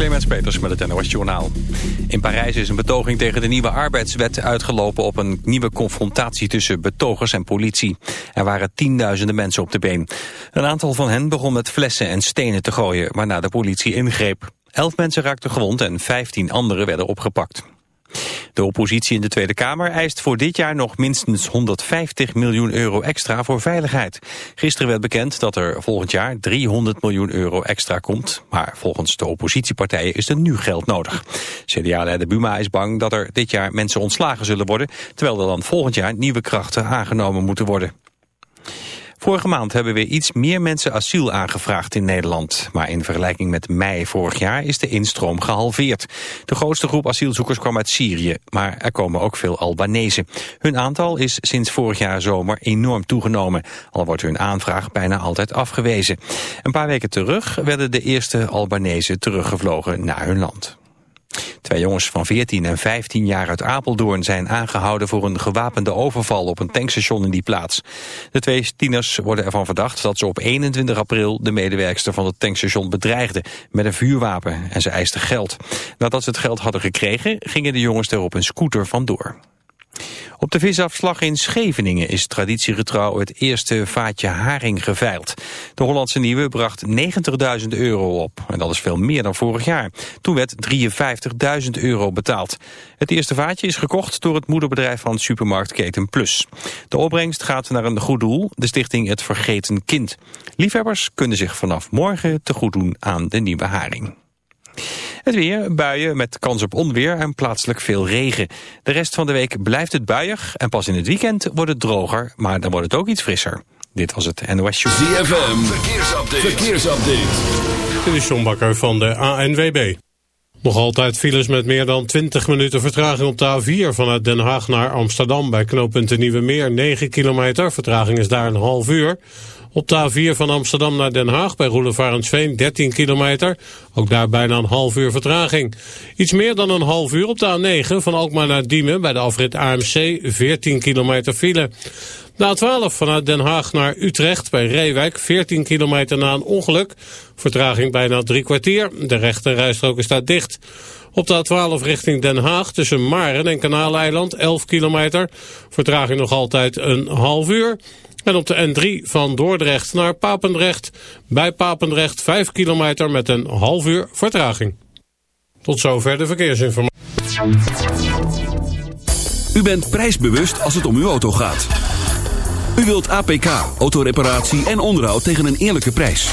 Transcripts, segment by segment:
Clemens Peters met het NOS Journaal. In Parijs is een betoging tegen de nieuwe arbeidswet uitgelopen op een nieuwe confrontatie tussen betogers en politie. Er waren tienduizenden mensen op de been. Een aantal van hen begon met flessen en stenen te gooien, waarna de politie ingreep. Elf mensen raakten gewond en vijftien anderen werden opgepakt. De oppositie in de Tweede Kamer eist voor dit jaar nog minstens 150 miljoen euro extra voor veiligheid. Gisteren werd bekend dat er volgend jaar 300 miljoen euro extra komt. Maar volgens de oppositiepartijen is er nu geld nodig. CDA-leider Buma is bang dat er dit jaar mensen ontslagen zullen worden... terwijl er dan volgend jaar nieuwe krachten aangenomen moeten worden. Vorige maand hebben weer iets meer mensen asiel aangevraagd in Nederland. Maar in vergelijking met mei vorig jaar is de instroom gehalveerd. De grootste groep asielzoekers kwam uit Syrië, maar er komen ook veel Albanese. Hun aantal is sinds vorig jaar zomer enorm toegenomen. Al wordt hun aanvraag bijna altijd afgewezen. Een paar weken terug werden de eerste Albanese teruggevlogen naar hun land. Twee jongens van 14 en 15 jaar uit Apeldoorn zijn aangehouden voor een gewapende overval op een tankstation in die plaats. De twee tieners worden ervan verdacht dat ze op 21 april de medewerkster van het tankstation bedreigden met een vuurwapen en ze eisten geld. Nadat ze het geld hadden gekregen gingen de jongens er op een scooter vandoor. Op de visafslag in Scheveningen is traditiegetrouw het eerste vaatje haring geveild. De Hollandse Nieuwe bracht 90.000 euro op. En dat is veel meer dan vorig jaar. Toen werd 53.000 euro betaald. Het eerste vaatje is gekocht door het moederbedrijf van supermarktketen Plus. De opbrengst gaat naar een goed doel, de stichting Het Vergeten Kind. Liefhebbers kunnen zich vanaf morgen te goed doen aan de nieuwe haring. Het weer, buien met kans op onweer en plaatselijk veel regen. De rest van de week blijft het buiig en pas in het weekend wordt het droger, maar dan wordt het ook iets frisser. Dit was het NOS Show. ZFM, verkeersupdate. verkeersupdate. Dit is John Bakker van de ANWB. Nog altijd files met meer dan 20 minuten vertraging op de A4 vanuit Den Haag naar Amsterdam bij knooppunt Nieuwe Meer 9 kilometer. Vertraging is daar een half uur. Op de A4 van Amsterdam naar Den Haag bij Roelevarensveen 13 kilometer. Ook daar bijna een half uur vertraging. Iets meer dan een half uur op de A9 van Alkmaar naar Diemen bij de afrit AMC 14 kilometer file. De A12 vanuit Den Haag naar Utrecht bij Reewijk 14 kilometer na een ongeluk. Vertraging bijna drie kwartier. De rechte rijstrook is daar dicht. Op de A12 richting Den Haag tussen Maren en Kanaaleiland 11 kilometer. Vertraging nog altijd een half uur. En op de N3 van Dordrecht naar Papendrecht. Bij Papendrecht 5 kilometer met een half uur vertraging. Tot zover de verkeersinformatie. U bent prijsbewust als het om uw auto gaat. U wilt APK, autoreparatie en onderhoud tegen een eerlijke prijs.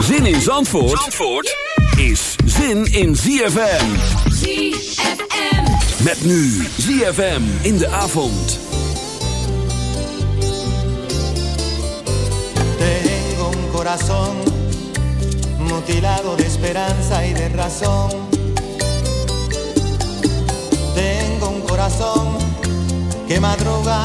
Zin in Zandvoort, Zandvoort is zin in ZFM. ZFM. Met nu ZFM in de avond. Tengo un corazón mutilado de esperanza y de razón. Tengo un corazón que madruga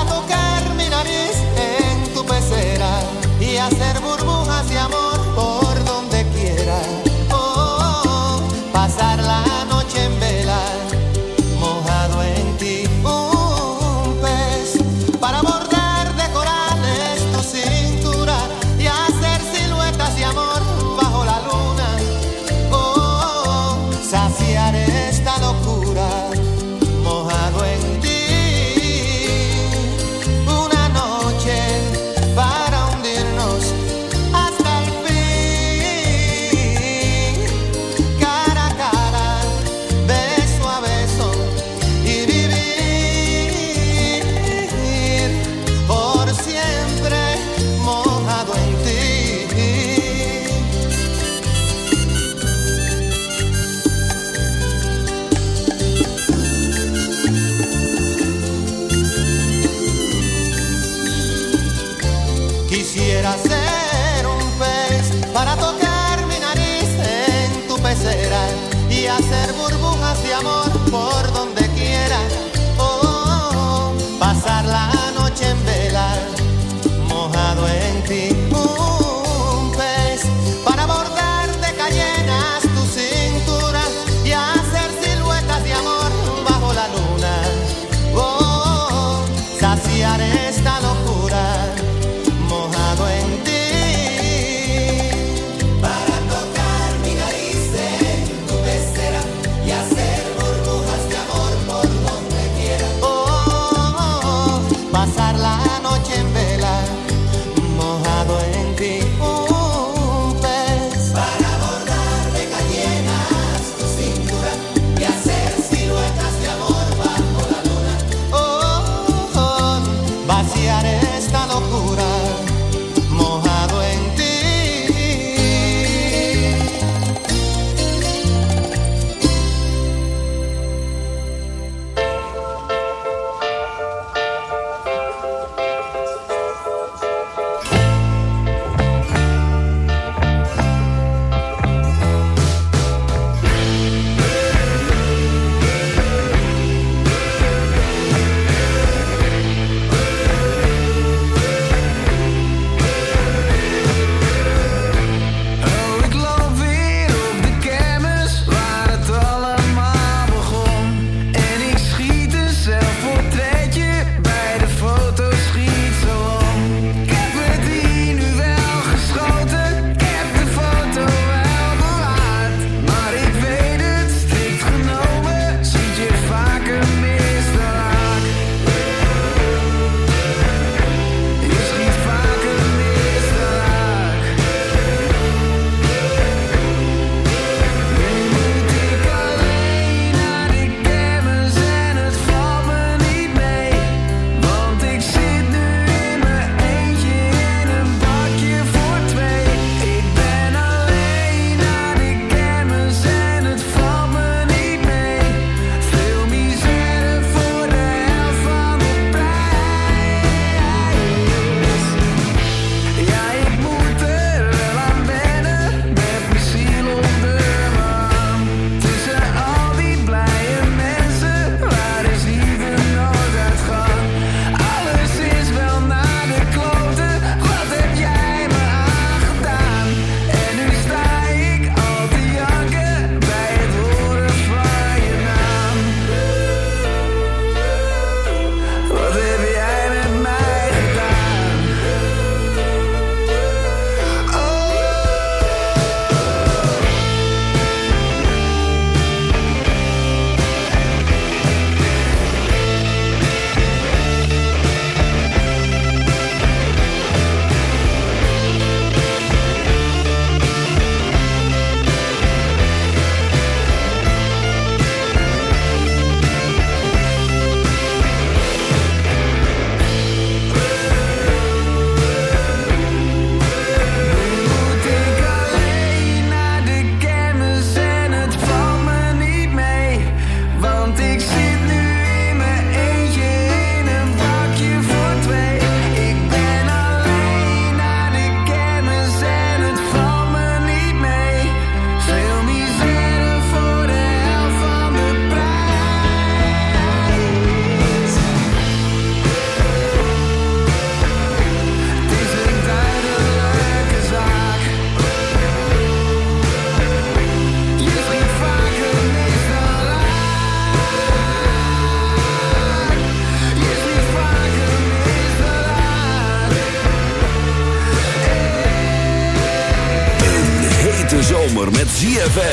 hacer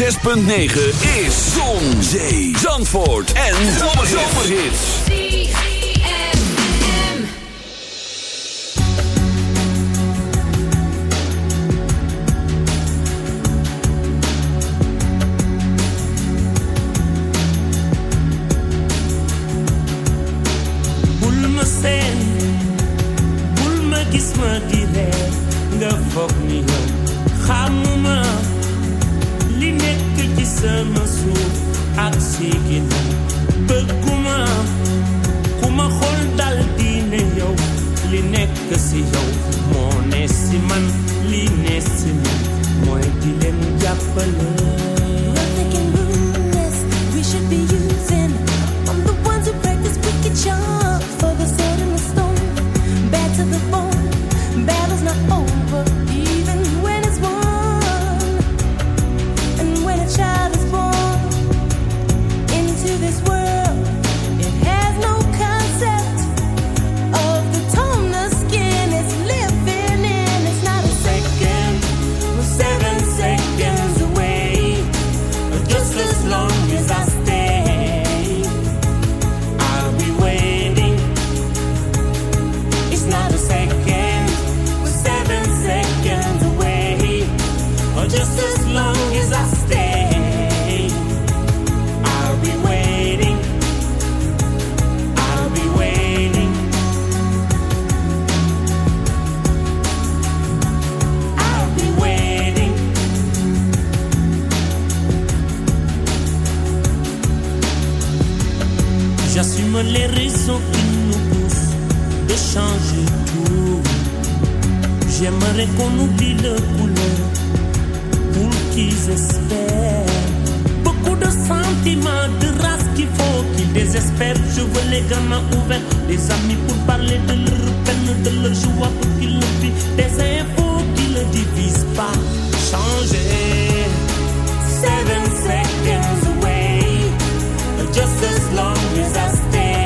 6.9 is Zon, Zee, Zandvoort en Zomerhits. Bulma sen, bulma gisma direk, gafok niham, hamuma ci sama suuf ak siiginam bëgguma ku ma xool dal di ne yow li nekk si yow moo ne si man li ne man. Mooy as long as I stay.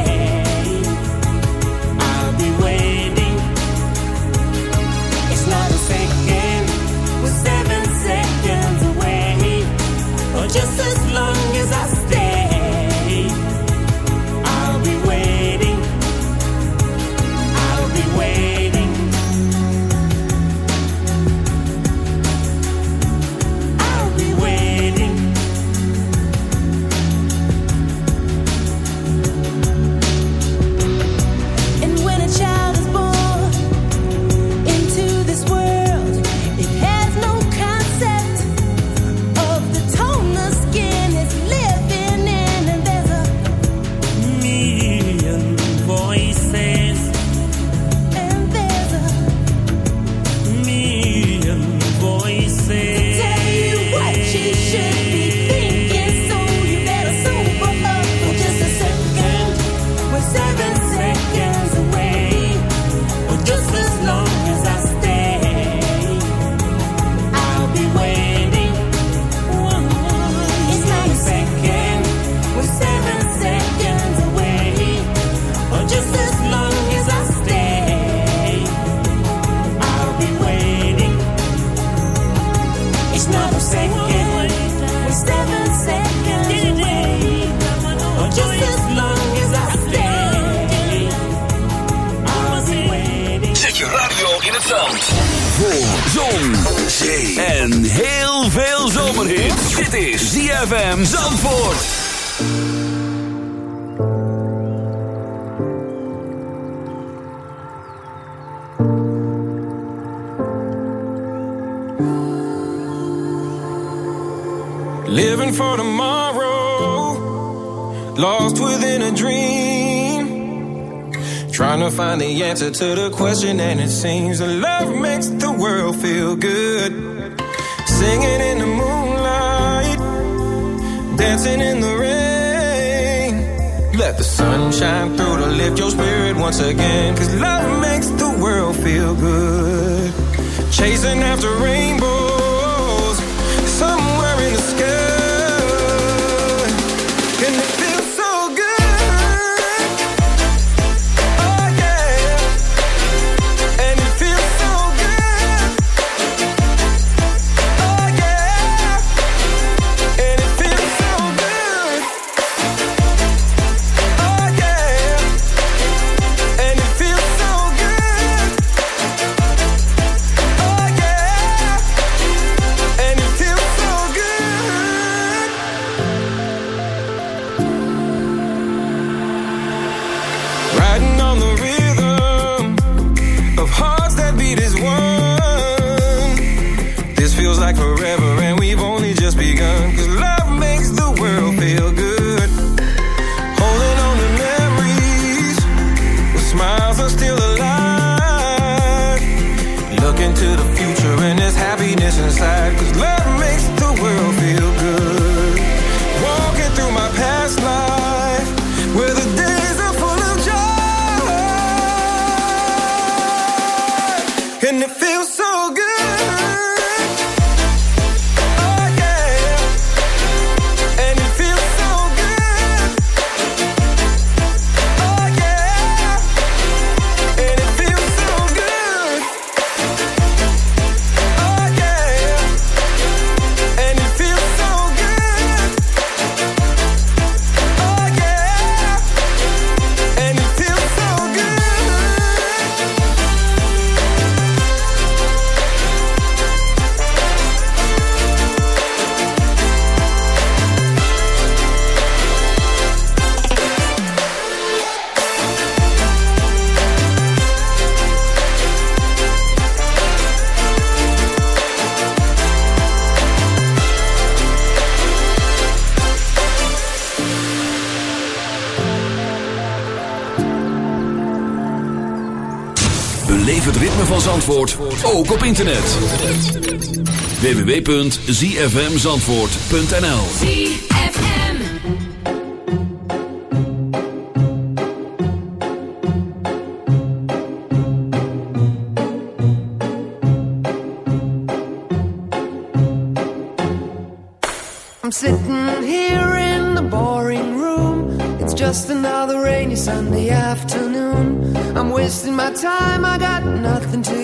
en heel veel zomerhit. Dit is ZFM Zandvoort. Living for tomorrow. Lost within a dream. Trying to find the answer to the question and it seems that love makes the world feel good. Singing in the moonlight, dancing in the rain. Let the sunshine through to lift your spirit once again. Cause love makes the world feel good. Chasing after rainbows, somewhere in the sky. Ook op internet. www.zfmzandvoort.nl ZFM. I'm sitting here in the boring room. It's just another rainy Sunday afternoon. I'm wasting my time, I got nothing to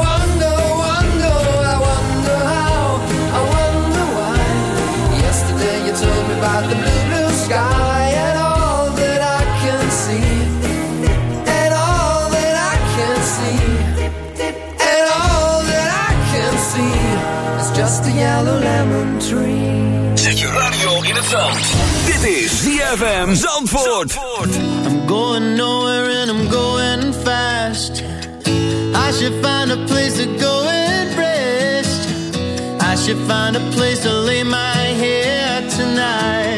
ZFM Zandvoort. I'm going nowhere and I'm going fast. I should find a place to go and rest. I should find a place to lay my head tonight.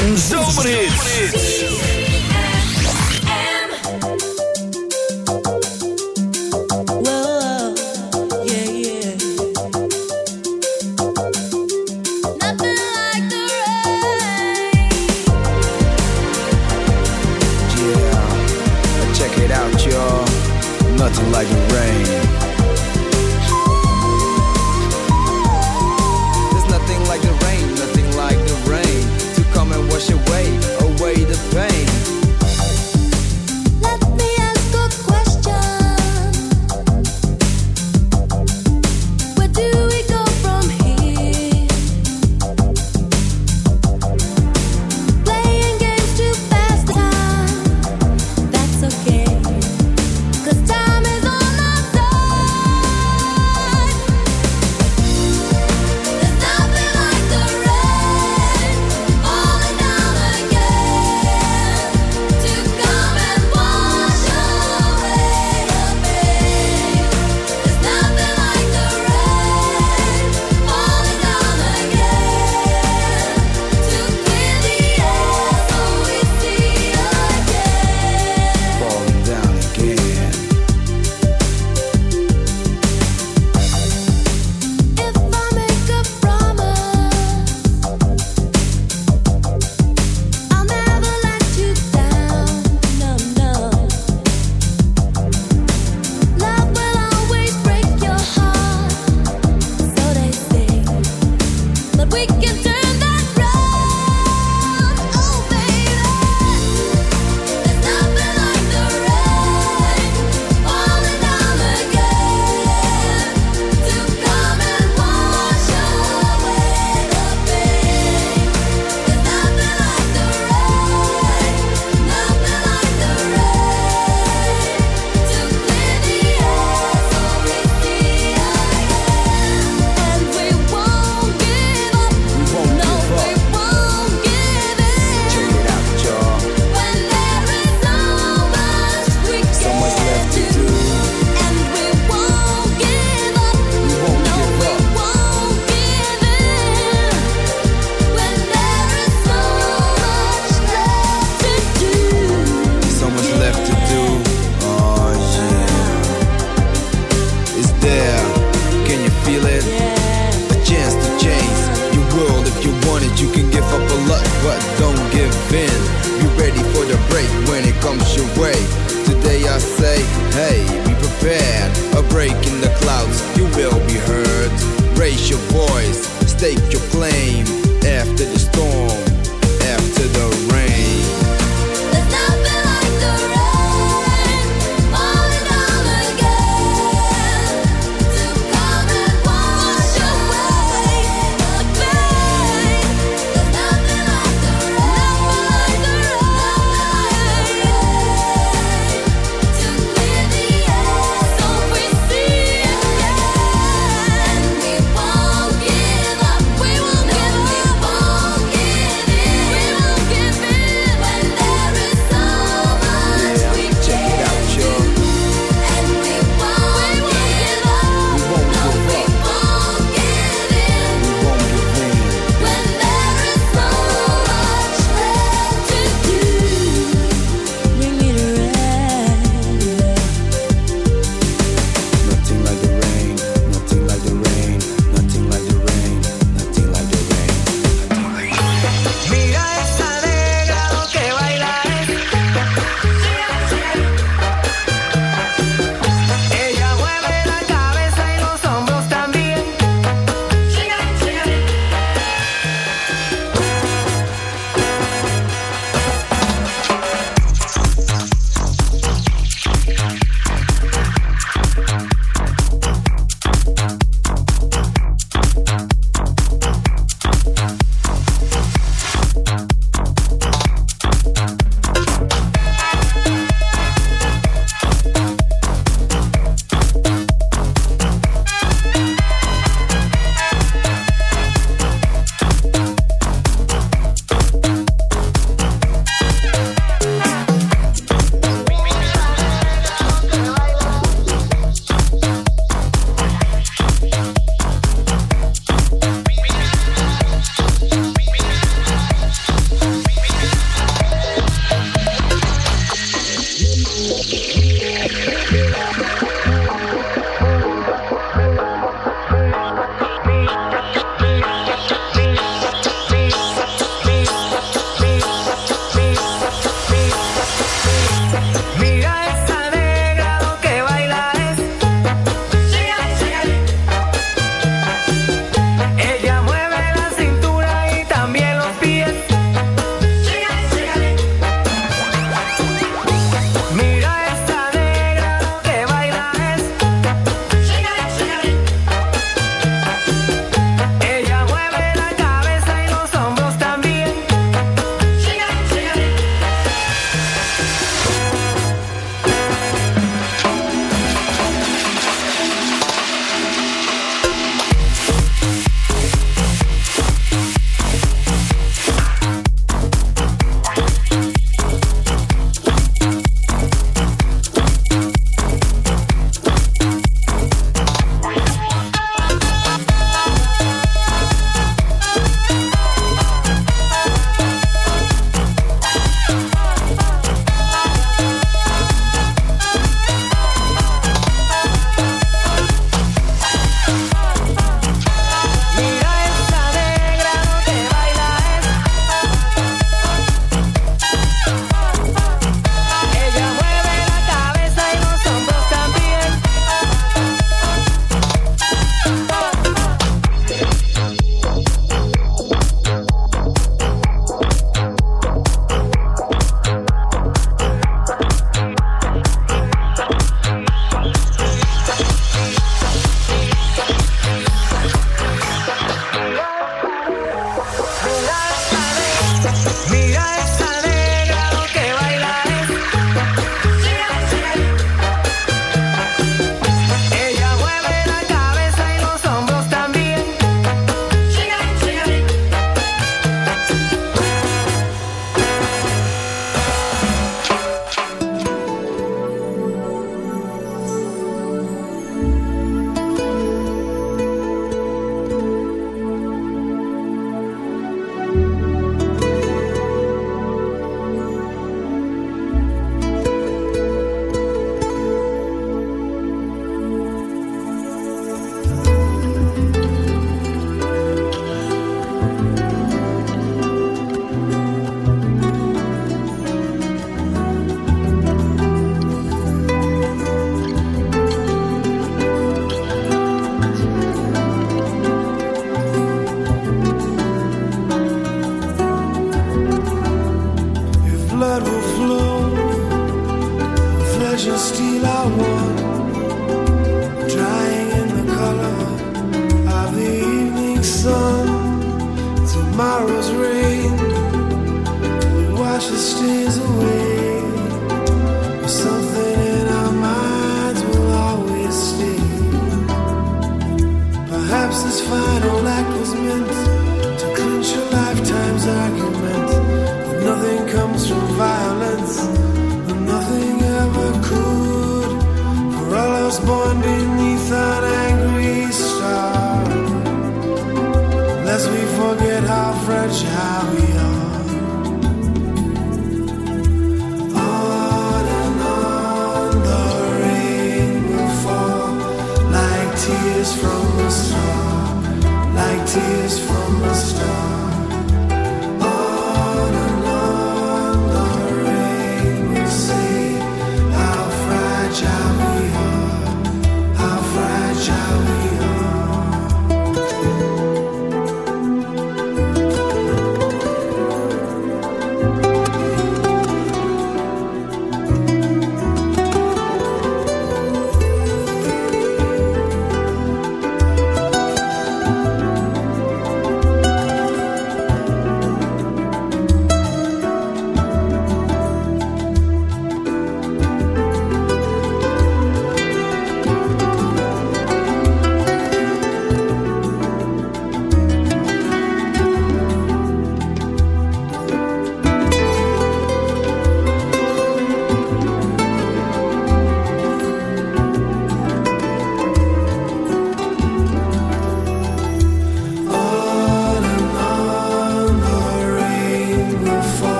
en.